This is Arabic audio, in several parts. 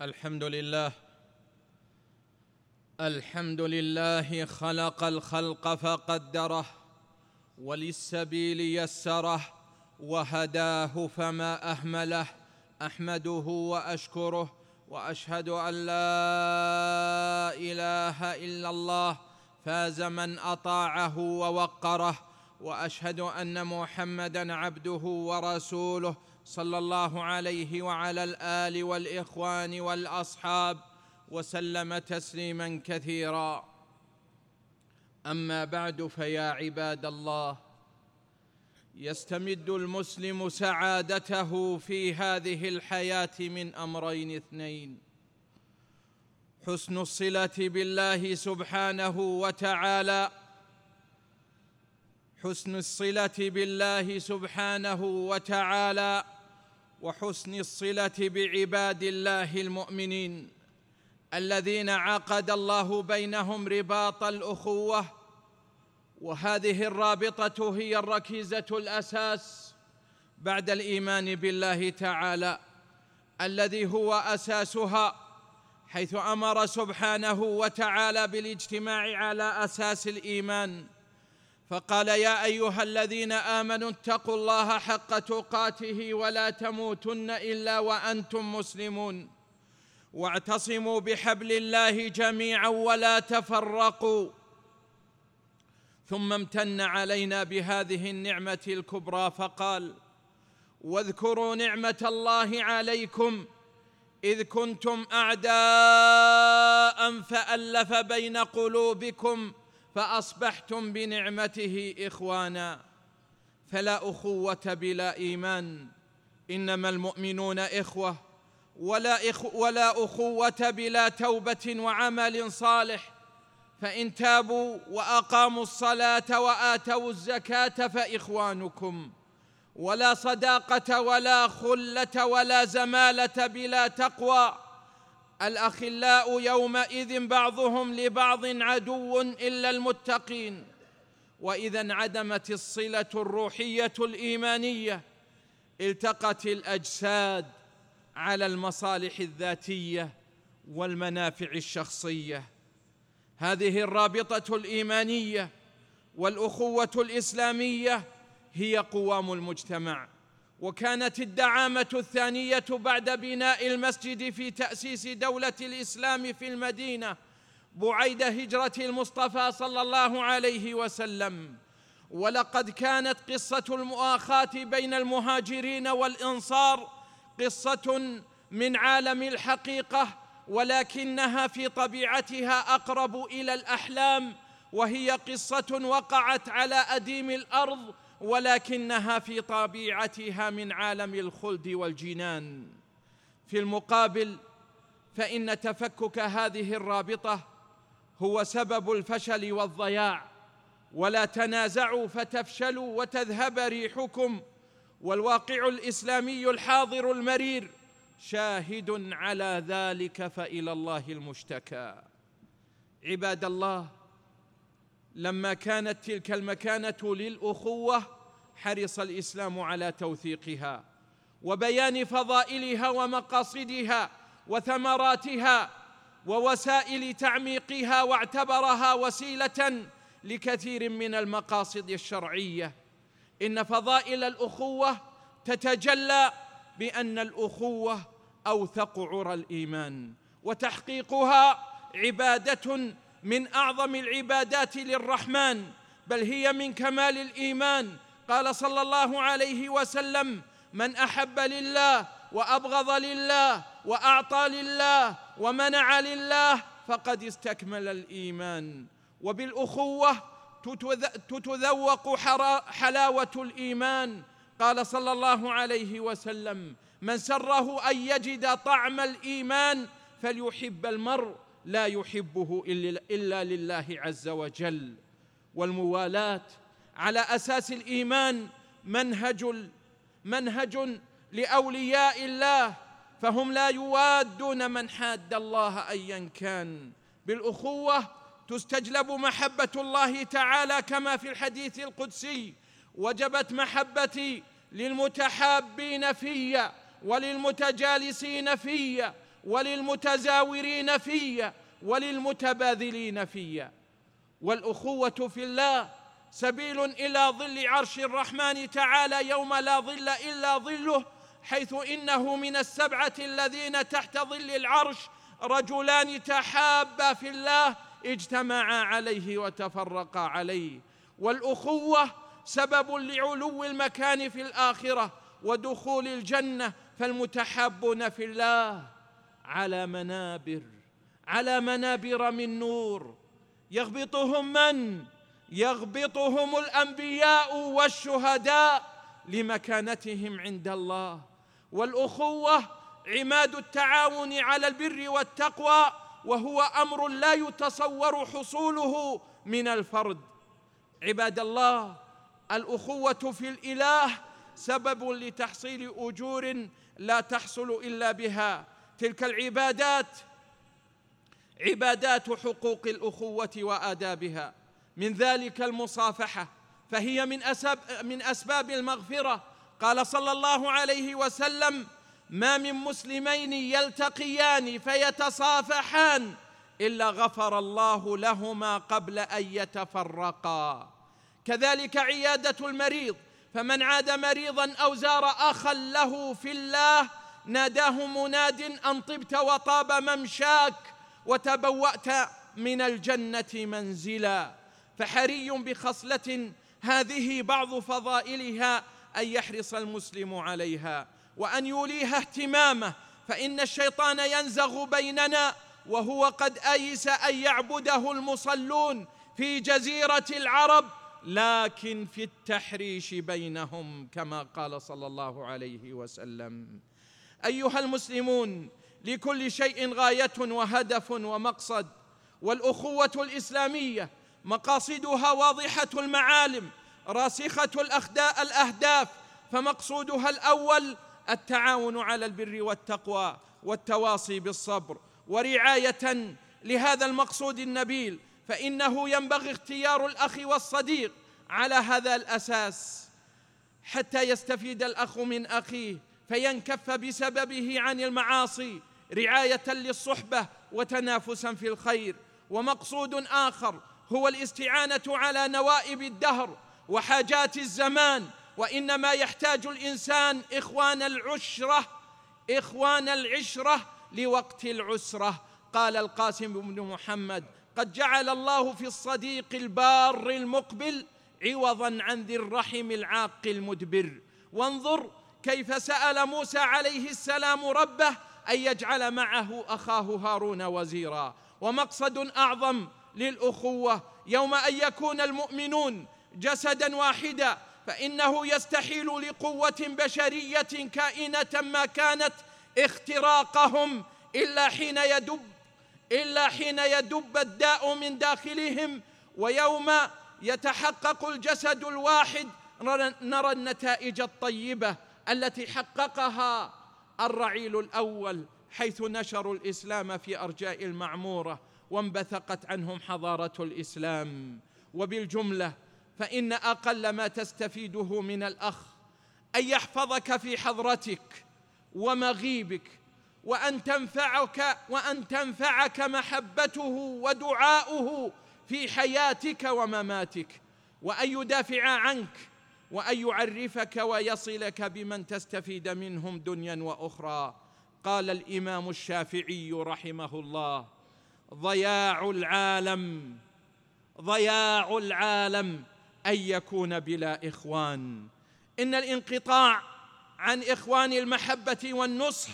الحمد لله الحمد لله خلق الخلق فقدره وللسبيل يسره وهداه فما أهمله. أحمده وأشكره وأشهد أن لا إله إلا الله. فاز من أطاعه ووقره وأشهد أن محمدا عبده ورسوله. صلى الله عليه وعلى الآل والإخوان والأصحاب وسلم تسليما كثيرا. أما بعد فيا عباد الله يستمد المسلم سعادته في هذه الحياة من أمرين اثنين. حسن الصلة بالله سبحانه وتعالى حسن الصلة بالله سبحانه وتعالى وحسن الصلة بعباد الله المؤمنين الذين عقد الله بينهم رباط الأخوة. وهذه الرابطة هي الركيزة الأساس بعد الإيمان بالله تعالى الذي هو أساسها حيث أمر سبحانه وتعالى بالاجتماع على أساس الإيمان. فقال يا أيها الذين آمنوا اتقوا الله حق تقاته ولا تموتن إلا وأنتم مسلمون. واعتصموا بحبل الله جميعا ولا تفرقوا. ثم امتن علينا بهذه النعمة الكبرى فقال واذكروا نعمة الله عليكم إذ كنتم أعداء فألف بين قلوبكم فأصبحتم بنعمته إخوانا. فلا أخوة بلا إيمان. إنما المؤمنون إخوة. ولا, إخ ولا أخوة بلا توبة وعمل صالح. فإن تابوا وأقاموا الصلاة وآتوا الزكاة فإخوانكم. ولا صداقة ولا خلة ولا زمالة بلا تقوى. الأخلاء يومئذ بعضهم لبعض عدو إلا المتقين. وإذا انعدمت الصلة الروحية الإيمانية التقت الأجساد على المصالح الذاتية والمنافع الشخصية. هذه الرابطة الإيمانية والأخوة الإسلامية هي قوام المجتمع. وكانت الدعامة الثانية بعد بناء المسجد في تأسيس دولة الإسلام في المدينة بعيد هجرة المصطفى صلى الله عليه وسلم. ولقد كانت قصة المؤاخاة بين المهاجرين والإنصار قصة من عالم الحقيقة ولكنها في طبيعتها أقرب إلى الأحلام وهي قصة وقعت على أديم الأرض ولكنها في طبيعتها من عالم الخلد والجنان. في المقابل فإن تفكك هذه الرابطة هو سبب الفشل والضياع. ولا تنازعوا فتفشلوا وتذهب ريحكم. والواقع الإسلامي الحاضر المرير شاهد على ذلك فإلى الله المشتكى. عباد الله لما كانت تلك المكانة للأخوة حرص الإسلام على توثيقها وبيان فضائلها ومقاصدها وثمراتها ووسائل تعميقها واعتبرها وسيلة لكثير من المقاصد الشرعية. إن فضائل الأخوة تتجلى بأن الأخوة أوثق عرى الإيمان وتحقيقها عبادة من أعظم العبادات للرحمن بل هي من كمال الإيمان. قال صلى الله عليه وسلم من أحب لله وأبغض لله وأعطى لله ومنع لله فقد استكمل الإيمان. وبالأخوة تتذوق حلاوة الإيمان. قال صلى الله عليه وسلم من سره أن يجد طعم الإيمان فليحب المرء لا يحبه الا لله عز وجل. والموالاة على أساس الإيمان منهج منهج لأولياء الله فهم لا يوادون من حاد الله ايا كان. بالأخوة تستجلب محبة الله تعالى كما في الحديث القدسي وجبت محبتي للمتحابين في وللمتجالسين في وللمتزاورين في وللمتباذلين في والأخوة في الله سبيل إلى ظل عرش الرحمن تعالى يوم لا ظل إلا ظله حيث إنه من السبعة الذين تحت ظل العرش رجلان تحابا في الله اجتمعا عليه وتفرقا عليه. والأخوة سبب لعلو المكان في الآخرة ودخول الجنة فالمتحابون في الله على منابر على منابر من نور. يغبطهم من؟ يغبطهم الأنبياء والشهداء لمكانتهم عند الله. والأخوة عماد التعاون على البر والتقوى وهو أمر لا يتصور حصوله من الفرد. عباد الله الأخوة في الإله سبب لتحصيل أجور لا تحصل إلا بها. تلك العبادات عبادات حقوق الأخوة وآدابها. من ذلك المصافحة فهي من أسباب, من أسباب المغفرة. قال صلى الله عليه وسلم ما من مسلمين يلتقيان فيتصافحان إلا غفر الله لهما قبل أن يتفرقا. كذلك عيادة المريض فمن عاد مريضا أو زار اخا له في الله ناداه مناد أن طبت وطاب ممشاك وتبوأت من الجنة منزلا. فحري بخصلة هذه بعض فضائلها أن يحرص المسلم عليها وأن يوليها اهتمامه فإن الشيطان ينزغ بيننا وهو قد أيس أن يعبده المصلون في جزيرة العرب لكن في التحريش بينهم كما قال صلى الله عليه وسلم. أيها المسلمون لكل شيء غاية وهدف ومقصد. والأخوة الإسلامية مقاصدها واضحة المعالم راسخة الأهداف فمقصودها الأول التعاون على البر والتقوى والتواصي بالصبر. ورعاية لهذا المقصود النبيل فإنه ينبغي اختيار الأخ والصديق على هذا الأساس حتى يستفيد الأخ من أخيه. فينكف بسببه عن المعاصي رعاية للصحبة وتنافسا في الخير. ومقصود آخر هو الاستعانة على نوائب الدهر وحاجات الزمان. وإنما يحتاج الإنسان إخوان العشرة إخوان العشرة لوقت العسرة. قال القاسم بن محمد قد جعل الله في الصديق البار المقبل عوضا عن ذي الرحم العاق المدبر. وانظر كيف سأل موسى عليه السلام ربه أن يجعل معه أخاه هارون وزيرا؟ ومقصد أعظم للأخوة يوم أن يكون المؤمنون جسدا واحدا فإنه يستحيل لقوة بشرية كائنة ما كانت اختراقهم إلا حين يدب إلا حين يدب الداء من داخلهم ويوم يتحقق الجسد الواحد نرى النتائج الطيبة. التي حققها الرعيل الأول حيث نشروا الإسلام في أرجاء المعمورة وانبثقت عنهم حضارة الإسلام. وبالجملة فإن أقل ما تستفيده من الأخ أن يحفظك في حضرتك ومغيبك وأن تنفعك وأن تنفعك محبته ودعاؤه في حياتك ومماتك وأن يدافع عنك وأن يعرفك ويصلك بمن تستفيد منهم دنيا وأخرى. قال الإمام الشافعي رحمه الله ضياع العالم ضياع العالم أن يكون بلا إخوان. إن الانقطاع عن إخوان المحبة والنصح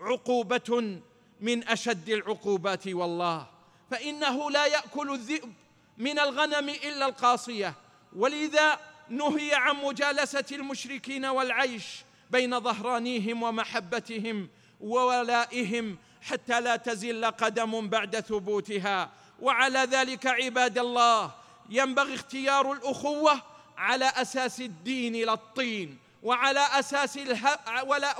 عقوبة من أشد العقوبات والله. فإنه لا يأكل الذئب من الغنم إلا القاصية. ولذا نهي عن مجالسة المشركين والعيش بين ظهرانيهم ومحبتهم وولائهم حتى لا تزل قدم بعد ثبوتها. وعلى ذلك عباد الله ينبغي اختيار الأخوة على أساس الدين لا الطين وعلى أساس اله...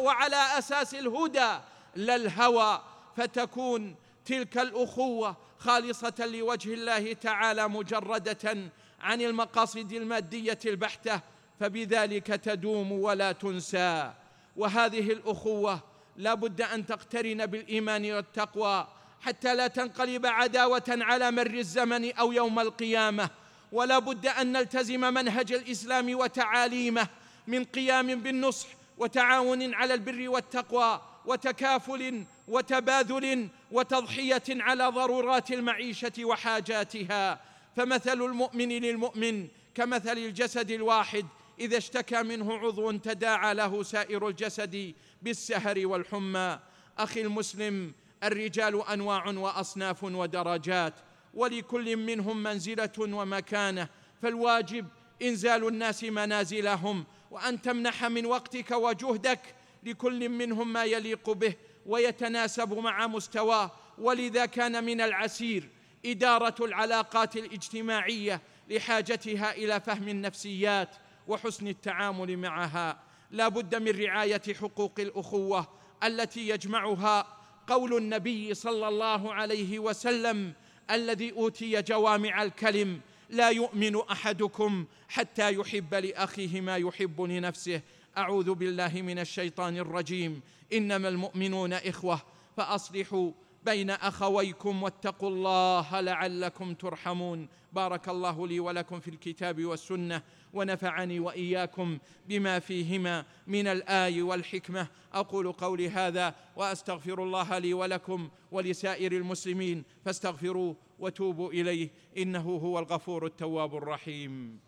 وعلى أساس الهدى لا الهوى. فتكون تلك الأخوة خالصة لوجه الله تعالى مجردة عن المقاصد المادية البحتة فبذلك تدوم ولا تنسى. وهذه الأخوة لا بد أن تقترن بالإيمان والتقوى حتى لا تنقلب عداوة على مر الزمن أو يوم القيامة. ولا بد أن نلتزم منهج الإسلام وتعاليمه من قيام بالنصح وتعاون على البر والتقوى وتكافل وتباذل وتضحية على ضرورات المعيشة وحاجاتها. فمثل المؤمن للمؤمن كمثل الجسد الواحد إذا اشتكى منه عضو تداعى له سائر الجسد بالسهر والحمى. أخي المسلم الرجال أنواع وأصناف ودرجات ولكل منهم منزلة ومكانة. فالواجب إنزال الناس منازلهم وأن تمنح من وقتك وجهدك لكل منهم ما يليق به ويتناسب مع مستواه. ولذا كان من العسير إدارة العلاقات الاجتماعية لحاجتها إلى فهم النفسيات وحسن التعامل معها. لا بد من رعاية حقوق الأخوة التي يجمعها قول النبي صلى الله عليه وسلم الذي أوتي جوامع الكلم لا يؤمن أحدكم حتى يحب لأخيه ما يحب لنفسه. أعوذ بالله من الشيطان الرجيم. إنما المؤمنون إخوة فأصلحوا بين أخويكم واتقوا الله لعلكم ترحمون. بارك الله لي ولكم في الكتاب والسنة ونفعني وإياكم بما فيهما من الآي والحكمة. أقول قولي هذا وأستغفر الله لي ولكم ولسائر المسلمين. فاستغفروه وتوبوا إليه. إنه هو الغفور التواب الرحيم.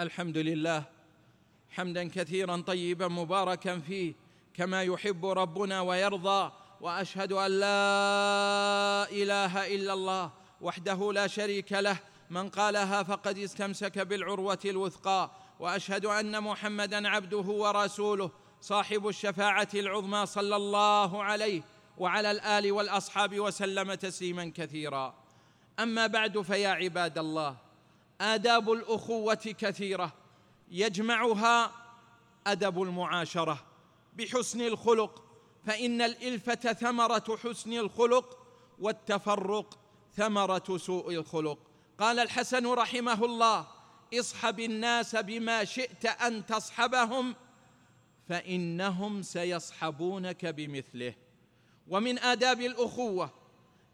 الحمد لله. حمدا كثيرا طيبا مباركا فيه. كما يحب ربنا ويرضى. وأشهد أن لا إله إلا الله وحده لا شريك له. من قالها فقد استمسك بالعروة الوثقى. وأشهد أن محمدا عبده ورسوله صاحب الشفاعة العظمى صلى الله عليه وعلى الآل والأصحاب وسلم تسليما كثيرا. أما بعد فيا عباد الله آداب الأخوة كثيرة يجمعها أدب المعاشرة بحسن الخلق فإن الإلفة ثمرة حسن الخلق والتفرق ثمرة سوء الخلق. قال الحسن رحمه الله اصحب الناس بما شئت أن تصحبهم فإنهم سيصحبونك بمثله. ومن آداب الأخوة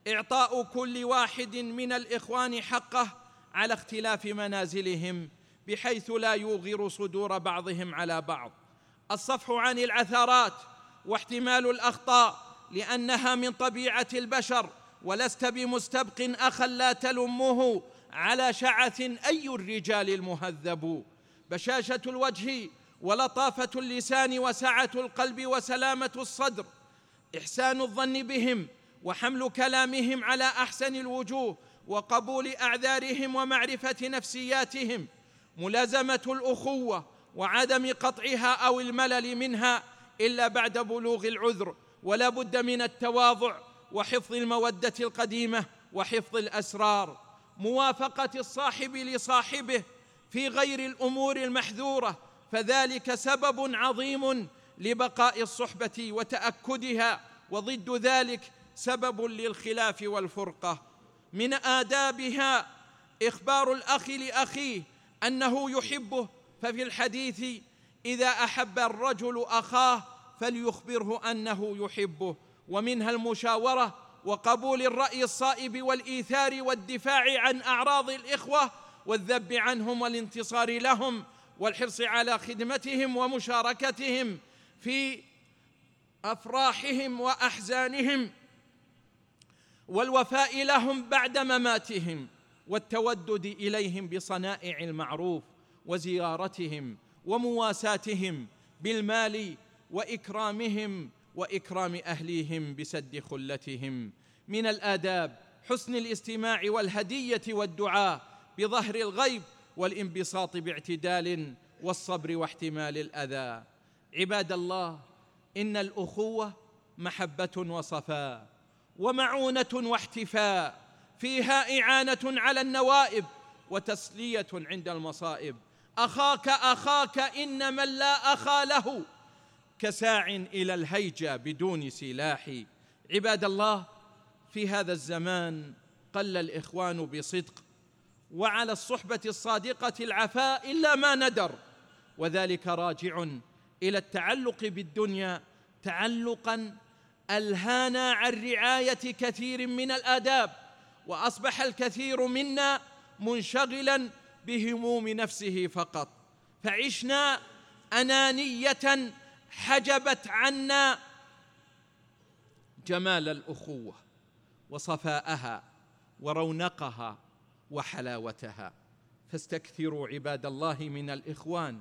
إعطاء كل واحد من الإخوان حقه على اختلاف منازلهم بحيث لا يوغر صدور بعضهم على بعض. الصفح عن العثرات واحتمال الأخطاء لأنها من طبيعة البشر ولست بمستبق أخا لا تلمه على شعث أي الرجال المهذب. بشاشة الوجه ولطافة اللسان وسعة القلب وسلامة الصدر. إحسان الظن بهم وحمل كلامهم على أحسن الوجوه وقبول أعذارهم ومعرفة نفسياتهم. ملازمة الأخوة وعدم قطعها أو الملل منها إلا بعد بلوغ العذر ولا بد من التواضع وحفظ المودة القديمة وحفظ الأسرار. موافقة الصاحب لصاحبه في غير الأمور المحذورة فذلك سبب عظيم لبقاء الصحبة وتأكدها وضد ذلك سبب للخلاف والفرقة. من آدابها إخبار الأخ لأخيه أنه يحبه ففي الحديث إذا أحب الرجل أخاه فليخبره أنه يحبه ومنها المشاورة وقبول الرأي الصائب والإيثار والدفاع عن أعراض الإخوة والذب عنهم والانتصار لهم والحرص على خدمتهم ومشاركتهم في أفراحهم وأحزانهم والوفاء لهم بعد مماتهم والتودد إليهم بصنائع المعروف وزيارتهم ومواساتهم بالمال وإكرامهم وإكرام أهليهم بسد خلتهم. من الآداب حسن الاستماع والهدية والدعاء بظهر الغيب والانبساط باعتدال والصبر واحتمال الأذى. عباد الله إن الأخوة محبة وصفاء ومعونة واحتفاء فيها إعانة على النوائب وتسلية عند المصائب. أخاك أخاك إن من لا اخا له كساع إلى الهيجة بدون سلاح. عباد الله في هذا الزمان قل الإخوان بصدق وعلى الصحبة الصادقة العفاء إلا ما ندر وذلك راجع إلى التعلق بالدنيا تعلقا ألهانا عن رعاية كثير من الآداب وأصبح الكثير منا منشغلا بهموم نفسه فقط. فعشنا أنانية حجبت عنا جمال الأخوة وصفاءها ورونقها وحلاوتها. فاستكثروا عباد الله من الإخوان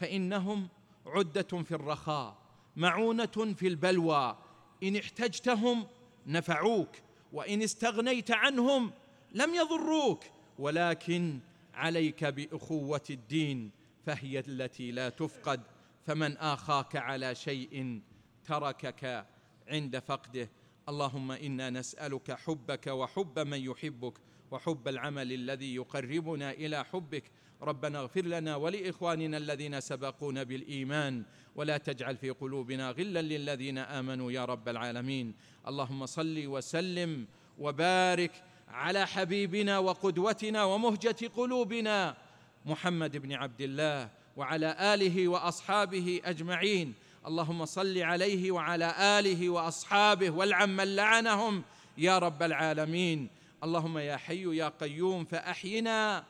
فإنهم عدة في الرخاء معونة في البلوى. إن احتجتهم نفعوك وإن استغنيت عنهم لم يضروك. ولكن عليك بأخوة الدين فهي التي لا تفقد فمن آخاك على شيء تركك عند فقده. اللهم إنا نسألك حبك وحب من يحبك وحب العمل الذي يقربنا إلى حبك. ربنا اغفر لنا ولإخواننا الذين سبقونا بالإيمان ولا تجعل في قلوبنا غلا للذين آمنوا يا رب العالمين. اللهم صل وسلم وبارك على حبيبنا وقدوتنا ومهجة قلوبنا محمد بن عبد الله وعلى آله وأصحابه أجمعين. اللهم صل عليه وعلى آله وأصحابه والعم من لعنهم. يا رب العالمين. اللهم يا حي يا قيوم فأحينا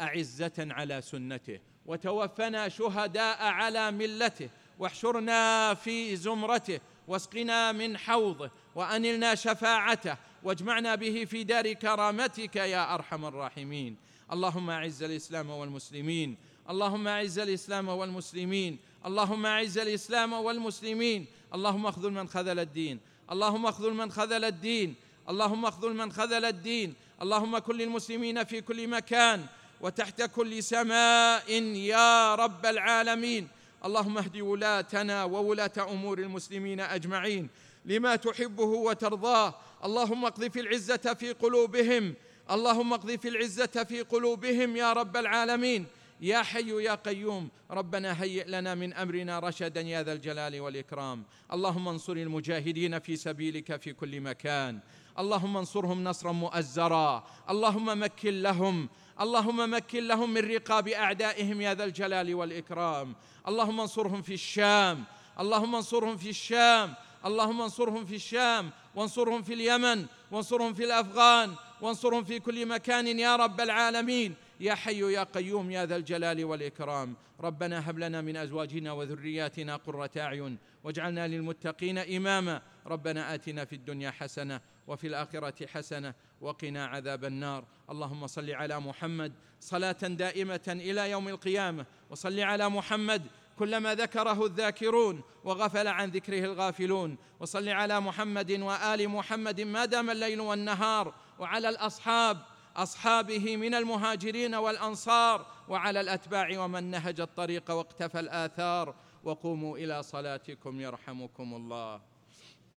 أعزة على سنته وتوفنا شهداء على ملته واحشرنا في زمرته واسقنا من حوضه وأنلنا شفاعته واجمعنا به في دار كرامتك يا أرحم الراحمين. اللهم أعز الإسلام والمسلمين. اللهم أعز الإسلام والمسلمين. اللهم أعز الإسلام والمسلمين. اللهم اخذل من خذل الدين. اللهم اخذل من خذل الدين. اللهم اخذل من خذل الدين. اللهم كن للمسلمين في كل مكان وتحت كل سماء يا رب العالمين. اللهم اهد ولاتنا وولاة أمور المسلمين أجمعين. لما تحبه وترضاه. اللهم اقذف العزة في قلوبهم. اللهم اقذف العزة في قلوبهم يا رب العالمين. يا حي يا قيوم. ربنا هيئ لنا من أمرنا رشدا يا ذا الجلال والإكرام. اللهم انصر المجاهدين في سبيلك في كل مكان. اللهم انصرهم نصرا مؤزرا. اللهم مكن لهم. اللهم مكن لهم من رقاب أعدائهم يا ذا الجلال والإكرام. اللهم انصرهم في الشام. اللهم انصرهم في الشام. اللهم انصرهم في الشام وانصرهم في اليمن وانصرهم في الأفغان وانصرهم في كل مكان يا رب العالمين. يا حي يا قيوم يا ذا الجلال والإكرام. ربنا هب لنا من أزواجنا وذرياتنا قرة أعين واجعلنا للمتقين إماما. ربنا آتنا في الدنيا حسنة وفي الآخرة حسنة وقنا عذاب النار. اللهم صل على محمد صلاة دائمة إلى يوم القيامة وصل على محمد كلما ذكره الذاكرون وغفل عن ذكره الغافلون. وصل على محمد وآل محمد ما دام الليل والنهار وعلى الأصحاب أصحابه من المهاجرين والأنصار وعلى الأتباع ومن نهج الطريق واقتفى الآثار. وقوموا إلى صلاتكم يرحمكم الله.